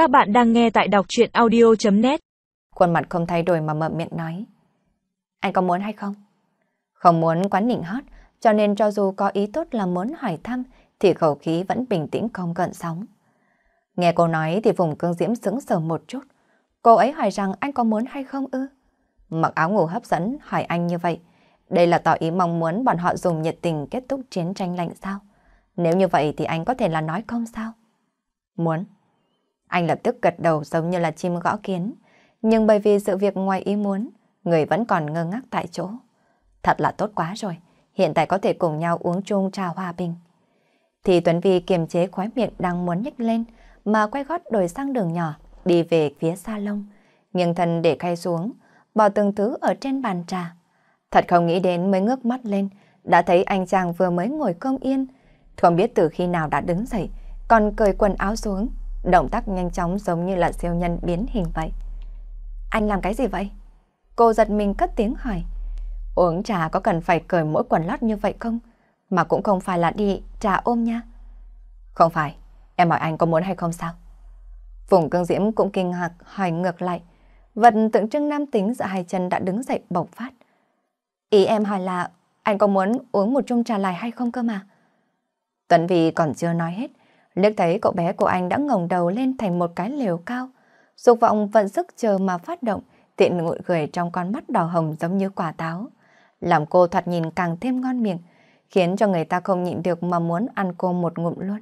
Các bạn đang nghe tại đọc chuyện audio.net Khuôn mặt không thay đổi mà mở miệng nói. Anh có muốn hay không? Không muốn quán nịnh hót, cho nên cho dù có ý tốt là muốn hỏi thăm, thì khẩu khí vẫn bình tĩnh không gợn sóng. Nghe cô nói thì vùng cương diễm sững sờ một chút. Cô ấy hỏi rằng anh có muốn hay không ư? Mặc áo ngủ hấp dẫn hỏi anh như vậy. Đây là tỏ ý mong muốn bọn họ dùng nhiệt tình kết thúc chiến tranh lạnh sao? Nếu như vậy thì anh có thể là nói không sao? Muốn. Anh lập tức gật đầu giống như là chim gõ kiến. Nhưng bởi vì sự việc ngoài ý muốn, người vẫn còn ngơ ngác tại chỗ. Thật là tốt quá rồi, hiện tại có thể cùng nhau uống chung trà hòa bình. Thì Tuấn Vi kiềm chế khóe miệng đang muốn nhếch lên, mà quay gót đổi sang đường nhỏ, đi về phía salon. Nhưng thân để khay xuống, bỏ từng thứ ở trên bàn trà. Thật không nghĩ đến mới ngước mắt lên, đã thấy anh chàng vừa mới ngồi công yên. Không biết từ khi nào đã đứng dậy, còn cởi quần áo xuống, động tác nhanh chóng giống như là siêu nhân biến hình vậy. Anh làm cái gì vậy? Cô giật mình cất tiếng hỏi. Uống trà có cần phải cởi mỗi quần lót như vậy không? Mà cũng không phải là đi trà ôm nha. Không phải, em hỏi anh có muốn hay không sao? Phùng cương diễm cũng kinh ngạc hỏi ngược lại. Vật tượng trưng nam tính giữa hai chân đã đứng dậy bộc phát. Ý em hỏi là anh có muốn uống một chung trà lại hay không cơ mà? Tuấn Vy còn chưa nói hết. Liếc thấy cậu bé của anh đã ngẩng đầu lên thành một cái lều cao. Dục vọng vận sức chờ mà phát động, tiện ngụy gửi trong con mắt đỏ hồng giống như quả táo. Làm cô thoạt nhìn càng thêm ngon miệng, khiến cho người ta không nhịn được mà muốn ăn cô một ngụm luôn.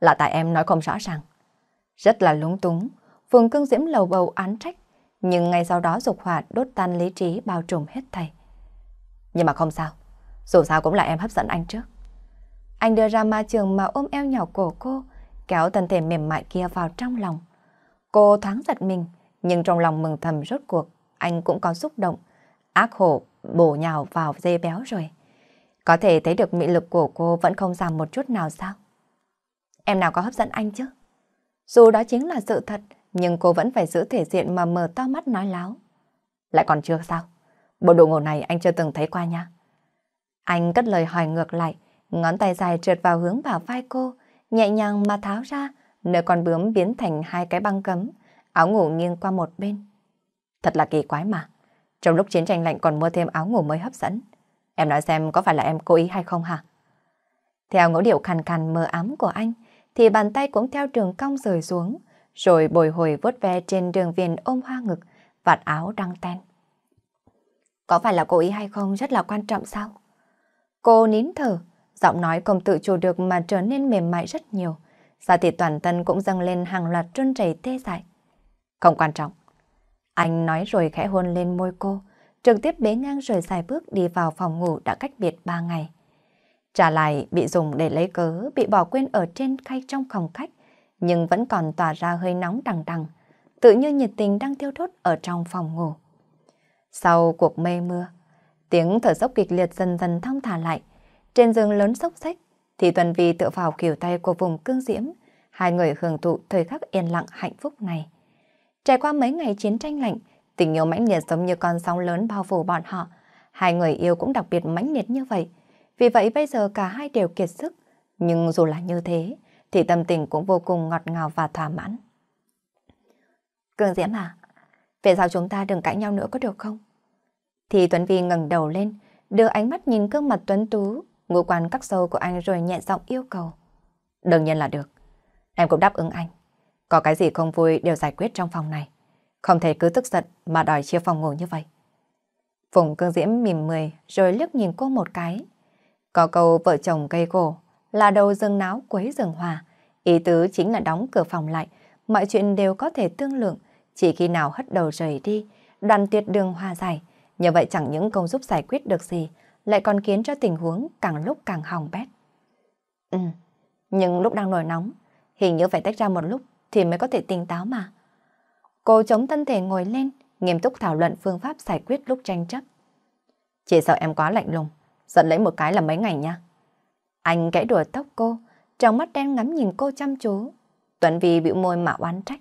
Là tại em nói không rõ ràng. Rất là lúng túng, Phương Cương Diễm lầu bầu án trách, nhưng ngay sau đó dục hỏa đốt tan lý trí bao trùm hết thầy. Nhưng mà không sao, dù sao cũng là em hấp dẫn anh trước. Anh đưa ra ma trường mà ôm eo nhỏ cổ cô, kéo thân thể mềm mại kia vào trong lòng. Cô thoáng giật mình, nhưng trong lòng mừng thầm rốt cuộc, anh cũng có xúc động. Ác hổ bổ nhào vào dê béo rồi. Có thể thấy được mị lực của cô vẫn không giảm một chút nào sao? Em nào có hấp dẫn anh chứ? Dù đó chính là sự thật, nhưng cô vẫn phải giữ thể diện mà mở to mắt nói láo. Lại còn chưa sao? Bộ đồ ngủ này anh chưa từng thấy qua nha. Anh cất lời hỏi ngược lại, ngón tay dài trượt vào hướng vào vai cô, nhẹ nhàng mà tháo ra, nơi con bướm biến thành hai cái băng cấm, áo ngủ nghiêng qua một bên. Thật là kỳ quái mà. Trong lúc chiến tranh lạnh còn mua thêm áo ngủ mới hấp dẫn. Em nói xem có phải là em cố ý hay không hả? Theo ngẫu điệu khàn khàn mờ ám của anh, thì bàn tay cũng theo đường cong rời xuống, rồi bồi hồi vuốt ve trên đường viền ôm hoa ngực, vạt áo đăng ten. Có phải là cố ý hay không rất là quan trọng sao? Cô nín thở, giọng nói không tự chủ được mà trở nên mềm mại rất nhiều. Da thịt toàn thân cũng dâng lên hàng loạt trơn chảy tê dại. Không quan trọng. Anh nói rồi khẽ hôn lên môi cô, trực tiếp bế ngang rồi dài bước đi vào phòng ngủ đã cách biệt ba ngày. Trả lại bị dùng để lấy cớ, bị bỏ quên ở trên khay trong phòng khách, nhưng vẫn còn tỏa ra hơi nóng đằng đằng, tự như nhiệt tình đang thiêu đốt ở trong phòng ngủ. Sau cuộc mê mưa, tiếng thở dốc kịch liệt dần dần thong thả lại, trên giường lớn sốc xách, thì Tuần Vi tựa vào kiểu tay của vùng cương diễm, hai người hưởng thụ thời khắc yên lặng hạnh phúc này. Trải qua mấy ngày chiến tranh lạnh, tình yêu mãnh liệt giống như con sóng lớn bao phủ bọn họ. Hai người yêu cũng đặc biệt mãnh liệt như vậy. Vì vậy bây giờ cả hai đều kiệt sức. Nhưng dù là như thế, thì tâm tình cũng vô cùng ngọt ngào và thỏa mãn. Cương Diễm à, về sao chúng ta đừng cãi nhau nữa có được không? Thì Tuấn Vi ngẩng đầu lên, đưa ánh mắt nhìn gương mặt tuấn tú, ngũ quan cắt sâu của anh rồi nhẹ giọng yêu cầu. Đương nhiên là được. Em cũng đáp ứng anh. Có cái gì không vui đều giải quyết trong phòng này. Không thể cứ tức giận mà đòi chia phòng ngủ như vậy. Phùng cương diễm mỉm mười rồi liếc nhìn cô một cái. Có câu vợ chồng gây gổ là đầu rừng náo quấy rừng hòa. Ý tứ chính là đóng cửa phòng lại, mọi chuyện đều có thể tương lượng. Chỉ khi nào hất đầu rời đi, đoàn tuyệt đường hòa giải. Như vậy chẳng những không giúp giải quyết được gì, lại còn khiến cho tình huống càng lúc càng hỏng bét. Ừ, nhưng lúc đang nổi nóng, hình như phải tách ra một lúc thì mới có thể tỉnh táo mà. Cô chống thân thể ngồi lên, nghiêm túc thảo luận phương pháp giải quyết lúc tranh chấp. Chỉ sợ em quá lạnh lùng, giận lấy một cái là mấy ngày nha. Anh gãy đùa tóc cô, trong mắt đen ngắm nhìn cô chăm chú. Tuấn Vy bĩu môi mà oán trách.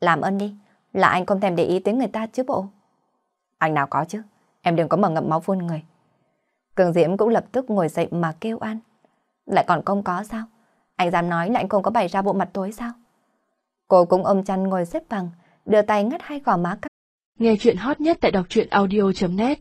Làm ơn đi, là anh không thèm để ý tới người ta chứ bộ. Anh nào có chứ, em đừng có mở ngậm máu phun người. Cường Diễm cũng lập tức ngồi dậy mà kêu an. Lại còn không có sao? Anh dám nói là anh không có bày ra bộ mặt tối sao? Cô cũng ôm chăn ngồi xếp bằng, đưa tay ngắt hai gò má Nghe chuyện hot nhất tại đọc truyện audio.net